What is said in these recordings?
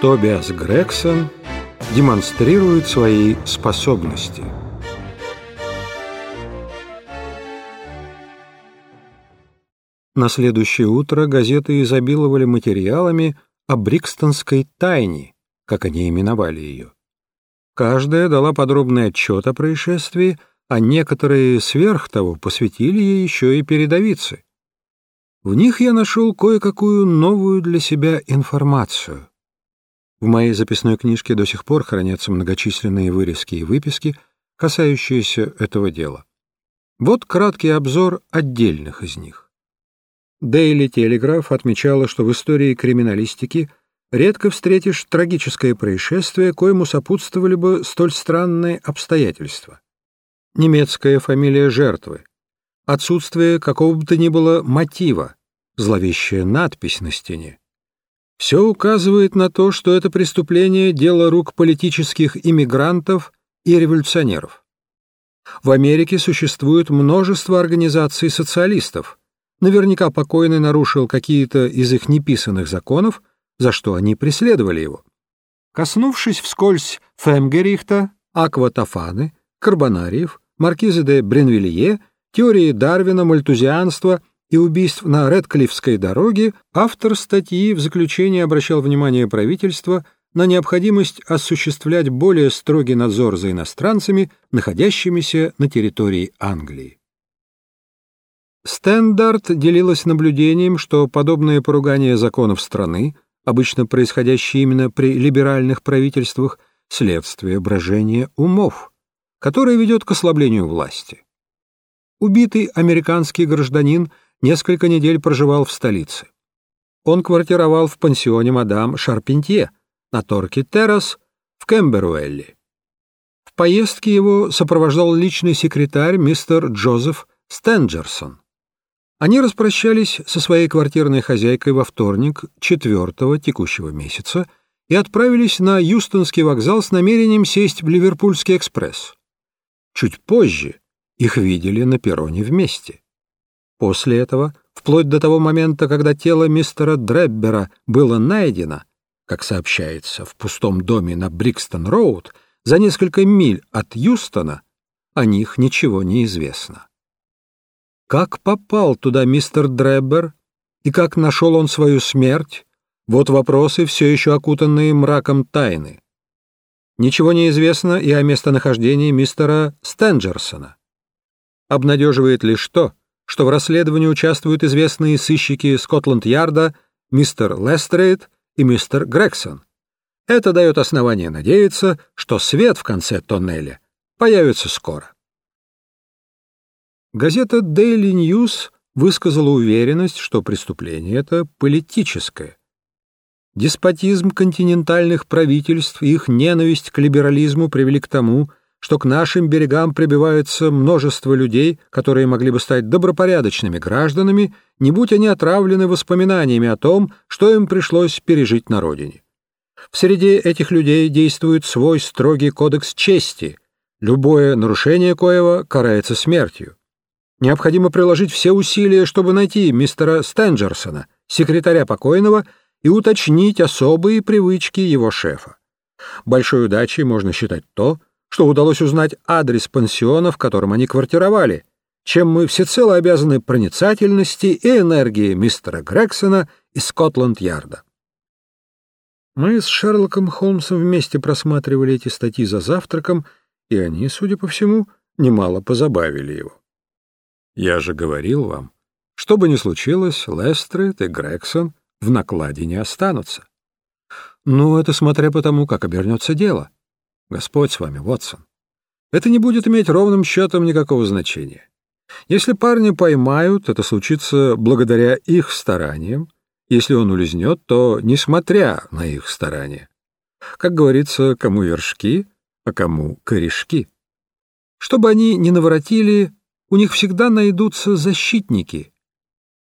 Тобиас Грегсон демонстрирует свои способности. На следующее утро газеты изобиловали материалами о Брикстонской тайне, как они именовали ее. Каждая дала подробный отчет о происшествии, а некоторые сверх того посвятили ей еще и передовицы. В них я нашел кое-какую новую для себя информацию. В моей записной книжке до сих пор хранятся многочисленные вырезки и выписки, касающиеся этого дела. Вот краткий обзор отдельных из них. Дейли Телеграф отмечала, что в истории криминалистики редко встретишь трагическое происшествие, коему сопутствовали бы столь странные обстоятельства. Немецкая фамилия жертвы, отсутствие какого бы то ни было мотива, зловещая надпись на стене. Все указывает на то, что это преступление — дело рук политических иммигрантов и революционеров. В Америке существует множество организаций социалистов. Наверняка покойный нарушил какие-то из их неписанных законов, за что они преследовали его. Коснувшись вскользь Фемгерихта, Акватофаны, Карбонариев, Маркиза де Бренвилье, теории Дарвина, мальтузианства — и убийств на Редклифской дороге, автор статьи в заключении обращал внимание правительства на необходимость осуществлять более строгий надзор за иностранцами, находящимися на территории Англии. Стендарт делилась наблюдением, что подобные поругания законов страны, обычно происходящие именно при либеральных правительствах, следствие брожения умов, которое ведет к ослаблению власти. Убитый американский гражданин – несколько недель проживал в столице. Он квартировал в пансионе мадам Шарпентье на Торке Террас в Кемберуэлле. В поездке его сопровождал личный секретарь мистер Джозеф Стенджерсон. Они распрощались со своей квартирной хозяйкой во вторник, четвертого текущего месяца, и отправились на Юстонский вокзал с намерением сесть в Ливерпульский экспресс. Чуть позже их видели на перроне вместе. После этого, вплоть до того момента, когда тело мистера Дреббера было найдено, как сообщается, в пустом доме на Брикстон-Роуд, за несколько миль от Юстона, о них ничего не известно. Как попал туда мистер Дреббер и как нашел он свою смерть, вот вопросы, все еще окутанные мраком тайны. Ничего не известно и о местонахождении мистера Стенджерсона. Обнадеживает лишь то, что в расследовании участвуют известные сыщики Скотланд-Ярда мистер Лестрейд и мистер Грегсон. Это дает основание надеяться, что свет в конце тоннеля появится скоро. Газета Daily News высказала уверенность, что преступление это политическое. Деспотизм континентальных правительств и их ненависть к либерализму привели к тому, что к нашим берегам прибивается множество людей, которые могли бы стать добропорядочными гражданами, не будь они отравлены воспоминаниями о том, что им пришлось пережить на родине. В среде этих людей действует свой строгий кодекс чести, любое нарушение коего карается смертью. Необходимо приложить все усилия, чтобы найти мистера Стенджерсона, секретаря покойного, и уточнить особые привычки его шефа. Большой удачей можно считать то, что удалось узнать адрес пансиона, в котором они квартировали, чем мы всецело обязаны проницательности и энергии мистера Грексона из Скотланд-Ярда. Мы с Шерлоком Холмсом вместе просматривали эти статьи за завтраком, и они, судя по всему, немало позабавили его. Я же говорил вам, что бы ни случилось, Лестрейд и Грексон в накладе не останутся. Ну, это смотря по тому, как обернется дело. Господь с вами, Вотсон. Это не будет иметь ровным счетом никакого значения. Если парня поймают, это случится благодаря их стараниям. Если он улизнет, то несмотря на их старания. Как говорится, кому вершки, а кому корешки. Чтобы они не наворотили, у них всегда найдутся защитники.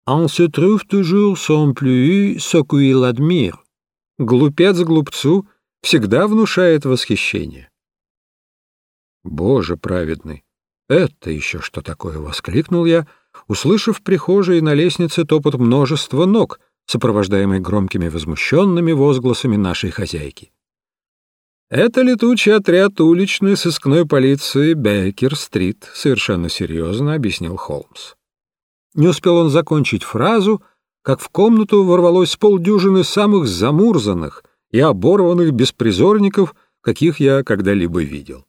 «On se trouve toujours sans plus ce qu'il admire». Глупец глупцу всегда внушает восхищение. «Боже праведный! Это еще что такое?» — воскликнул я, услышав в прихожей на лестнице топот множества ног, сопровождаемый громкими возмущенными возгласами нашей хозяйки. «Это летучий отряд уличной сыскной полиции Бейкер-стрит», — совершенно серьезно объяснил Холмс. Не успел он закончить фразу, как в комнату ворвалось полдюжины самых замурзанных и оборванных беспризорников, каких я когда-либо видел.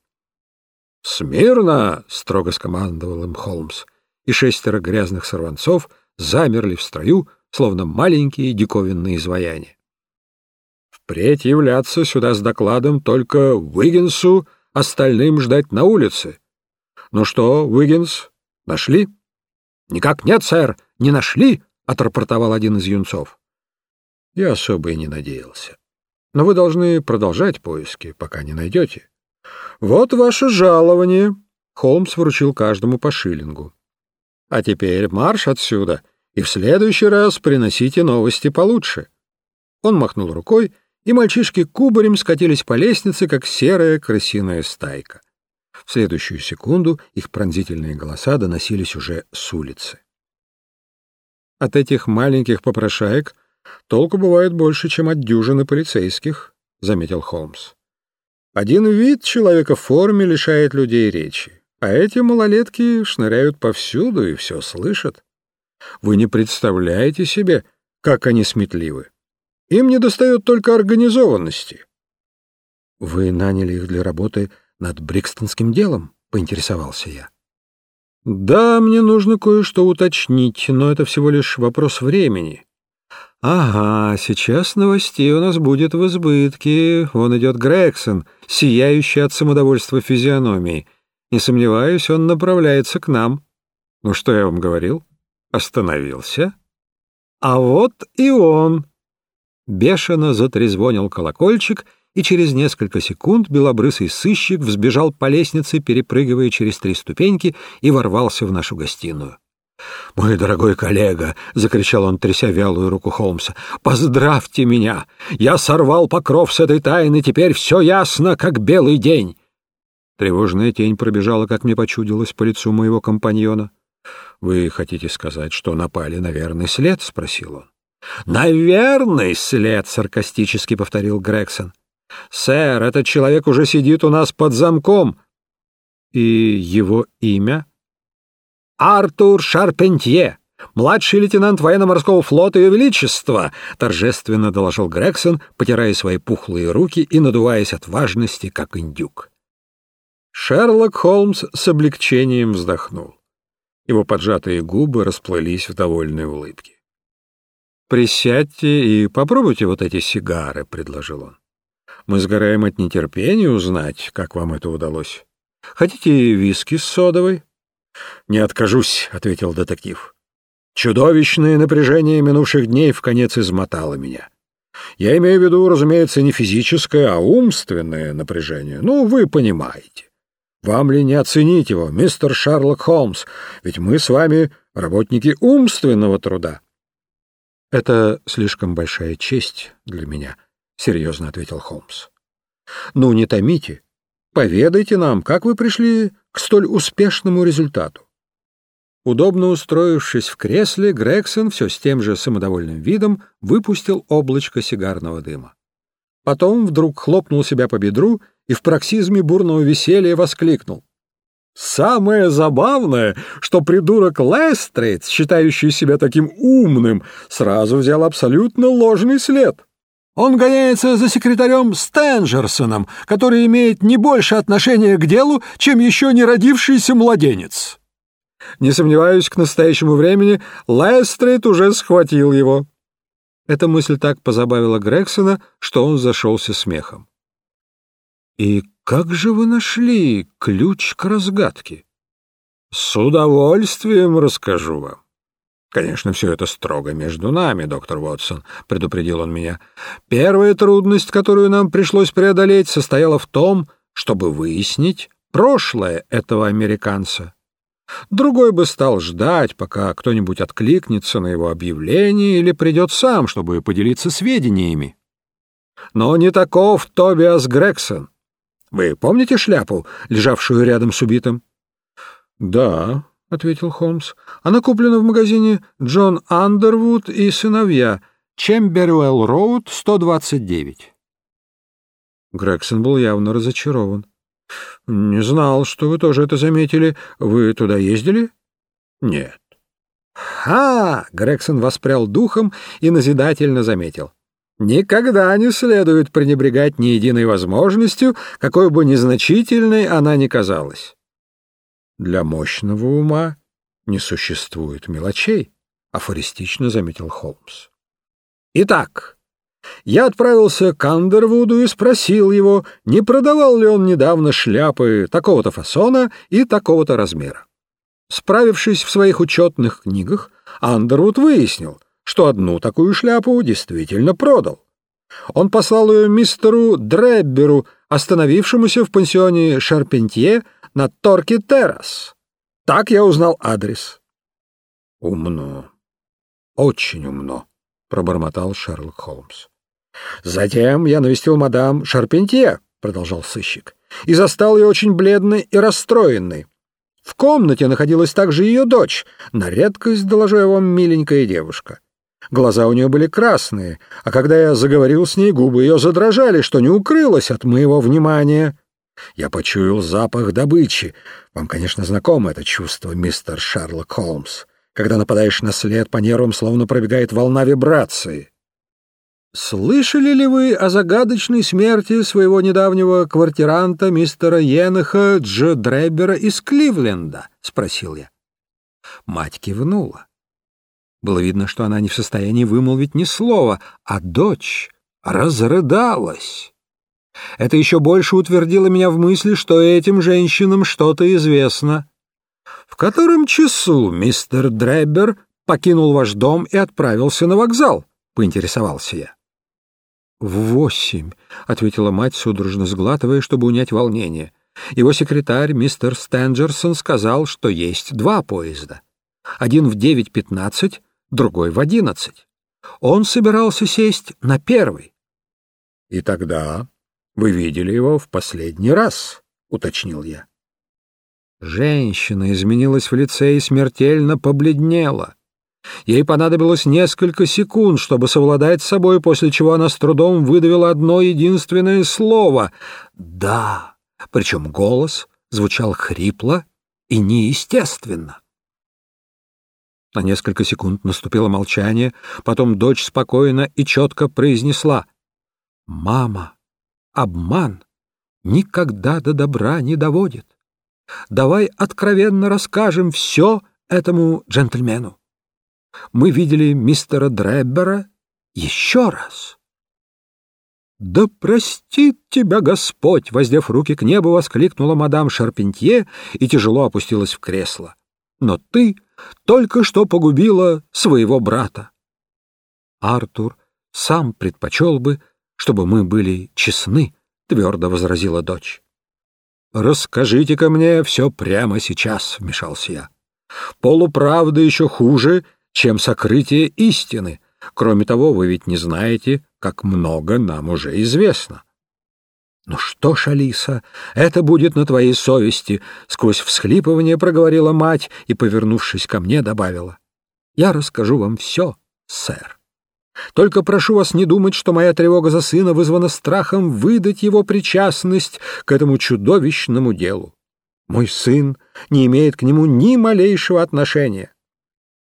«Смирно!» — строго скомандовал им Холмс, и шестеро грязных сорванцов замерли в строю, словно маленькие диковинные изваяния. Впредь являться сюда с докладом только Уиггинсу, остальным ждать на улице. Ну что, Уиггинс, нашли? Никак нет, сэр, не нашли, отрапортовал один из юнцов. Я особо и не надеялся. Но вы должны продолжать поиски, пока не найдете. Вот ваше жалование. Холмс вручил каждому по шиллингу. А теперь марш отсюда, и в следующий раз приносите новости получше. Он махнул рукой, и мальчишки кубарем скатились по лестнице, как серая крысиная стайка. В следующую секунду их пронзительные голоса доносились уже с улицы. От этих маленьких попрошаек толку бывает больше, чем от дюжины полицейских, — заметил Холмс. Один вид человека в форме лишает людей речи, а эти малолетки шныряют повсюду и все слышат. Вы не представляете себе, как они сметливы. Им недостает только организованности. — Вы наняли их для работы над Брикстонским делом? — поинтересовался я. — Да, мне нужно кое-что уточнить, но это всего лишь вопрос времени. — Ага, сейчас новостей у нас будет в избытке. Вон идет Грегсон, сияющий от самодовольства физиономии. Не сомневаюсь, он направляется к нам. Ну, что я вам говорил? Остановился. А вот и он. Бешено затрезвонил колокольчик, и через несколько секунд белобрысый сыщик взбежал по лестнице, перепрыгивая через три ступеньки, и ворвался в нашу гостиную. «Мой дорогой коллега!» — закричал он, тряся вялую руку Холмса. «Поздравьте меня! Я сорвал покров с этой тайны, теперь все ясно, как белый день!» Тревожная тень пробежала, как мне почудилось, по лицу моего компаньона. «Вы хотите сказать, что напали на верный след?» — спросил он. «Наверный след», — саркастически повторил Грегсон. «Сэр, этот человек уже сидит у нас под замком». «И его имя?» «Артур Шарпентье, младший лейтенант военно-морского флота Ее Величества», — торжественно доложил Грегсон, потирая свои пухлые руки и надуваясь от важности, как индюк. Шерлок Холмс с облегчением вздохнул. Его поджатые губы расплылись в довольной улыбке. «Присядьте и попробуйте вот эти сигары», — предложил он. «Мы сгораем от нетерпения узнать, как вам это удалось. Хотите виски с содовой?» «Не откажусь», — ответил детектив. «Чудовищное напряжение минувших дней в конец измотало меня. Я имею в виду, разумеется, не физическое, а умственное напряжение. Ну, вы понимаете. Вам ли не оценить его, мистер Шерлок Холмс, ведь мы с вами работники умственного труда». «Это слишком большая честь для меня», — серьезно ответил Холмс. «Ну, не томите. Поведайте нам, как вы пришли к столь успешному результату». Удобно устроившись в кресле, Грегсон все с тем же самодовольным видом выпустил облачко сигарного дыма. Потом вдруг хлопнул себя по бедру и в проксизме бурного веселья воскликнул. Самое забавное, что придурок Лестрейд, считающий себя таким умным, сразу взял абсолютно ложный след. Он гоняется за секретарем Стенджерсоном, который имеет не больше отношения к делу, чем еще не родившийся младенец. Не сомневаюсь, к настоящему времени Лестрейд уже схватил его. Эта мысль так позабавила Грексона, что он зашелся смехом. «И как же вы нашли ключ к разгадке?» «С удовольствием расскажу вам. Конечно, все это строго между нами, доктор Вотсон», — предупредил он меня. «Первая трудность, которую нам пришлось преодолеть, состояла в том, чтобы выяснить прошлое этого американца. Другой бы стал ждать, пока кто-нибудь откликнется на его объявление или придет сам, чтобы поделиться сведениями. Но не таков Тобиас Грегсон. Вы помните шляпу, лежавшую рядом с убитым? — Да, — ответил Холмс. — Она куплена в магазине «Джон Андервуд и сыновья». Чембервелл-Роуд, 129. Грегсон был явно разочарован. «Не знал, что вы тоже это заметили. Вы туда ездили?» «Нет». «Ха!» — Грегсон воспрял духом и назидательно заметил. «Никогда не следует пренебрегать ни единой возможностью, какой бы незначительной она ни казалась». «Для мощного ума не существует мелочей», — афористично заметил Холмс. «Итак, я отправился к Андервуду и спросил его, не продавал ли он недавно шляпы такого-то фасона и такого-то размера. Справившись в своих учетных книгах, Андервуд выяснил, что одну такую шляпу действительно продал. Он послал ее мистеру Дребберу, остановившемуся в пансионе Шарпентье на Торке Террас. Так я узнал адрес. «Умно, очень умно», — пробормотал Шерлок Холмс. «Затем я навестил мадам Шарпентье», — продолжал сыщик, «и застал ее очень бледной и расстроенной. В комнате находилась также ее дочь, на редкость, доложу я вам, миленькая девушка. Глаза у нее были красные, а когда я заговорил с ней, губы ее задрожали, что не укрылось от моего внимания. Я почуял запах добычи. Вам, конечно, знакомо это чувство, мистер Шерлок Холмс, когда нападаешь на след по нервам, словно пробегает волна вибрации. «Слышали ли вы о загадочной смерти своего недавнего квартиранта мистера Еноха Дж. Дреббера из Кливленда?» — спросил я. Мать кивнула. Было видно, что она не в состоянии вымолвить ни слова, а дочь разрыдалась. Это еще больше утвердило меня в мысли, что этим женщинам что-то известно. «В котором часу мистер Дреббер покинул ваш дом и отправился на вокзал?» — поинтересовался я. «В восемь», — ответила мать, судорожно сглатывая, чтобы унять волнение. Его секретарь, мистер Стенджерсон, сказал, что есть два поезда. Один в девять пятнадцать, другой в одиннадцать. Он собирался сесть на первый. — И тогда вы видели его в последний раз, — уточнил я. Женщина изменилась в лице и смертельно побледнела. Ей понадобилось несколько секунд, чтобы совладать с собой, после чего она с трудом выдавила одно единственное слово «да», причем голос звучал хрипло и неестественно. На несколько секунд наступило молчание, потом дочь спокойно и четко произнесла «Мама, обман никогда до добра не доводит. Давай откровенно расскажем все этому джентльмену» мы видели мистера Дреббера еще раз. «Да простит тебя Господь!» — воздев руки к небу, воскликнула мадам Шарпентье и тяжело опустилась в кресло. «Но ты только что погубила своего брата». Артур сам предпочел бы, чтобы мы были честны, — твердо возразила дочь. «Расскажите-ка мне все прямо сейчас», — вмешался я. «Полуправда еще хуже, чем сокрытие истины. Кроме того, вы ведь не знаете, как много нам уже известно. «Ну что ж, Алиса, это будет на твоей совести», — сквозь всхлипывание проговорила мать и, повернувшись ко мне, добавила. «Я расскажу вам все, сэр. Только прошу вас не думать, что моя тревога за сына вызвана страхом выдать его причастность к этому чудовищному делу. Мой сын не имеет к нему ни малейшего отношения.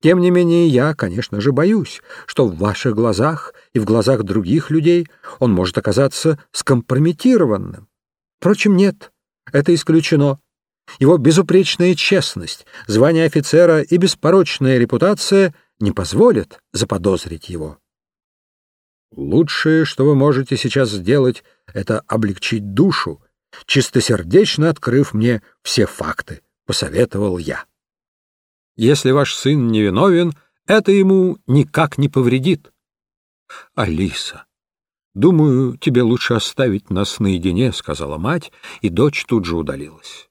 Тем не менее, я, конечно же, боюсь, что в ваших глазах и в глазах других людей он может оказаться скомпрометированным. Впрочем, нет, это исключено. Его безупречная честность, звание офицера и беспорочная репутация не позволят заподозрить его. Лучшее, что вы можете сейчас сделать, это облегчить душу, чистосердечно открыв мне все факты, — посоветовал я. Если ваш сын невиновен, это ему никак не повредит. Алиса, думаю, тебе лучше оставить нас наедине, сказала мать, и дочь тут же удалилась.